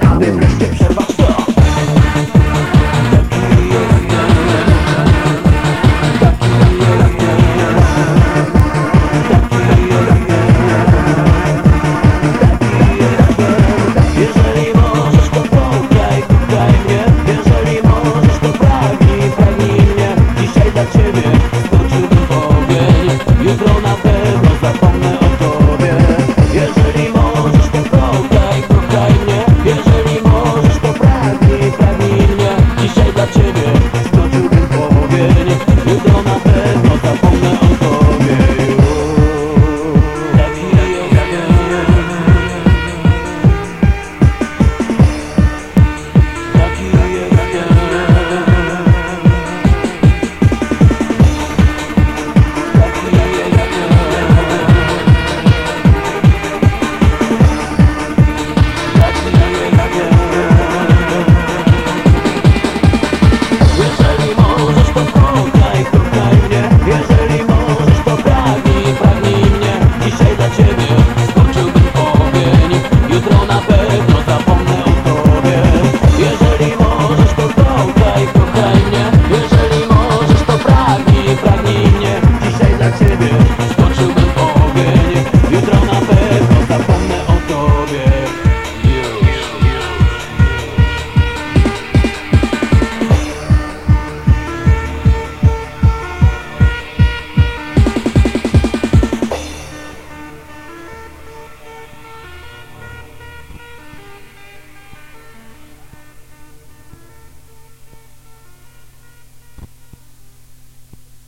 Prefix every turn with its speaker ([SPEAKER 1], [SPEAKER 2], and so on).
[SPEAKER 1] aby wreszcie przerwać yo no.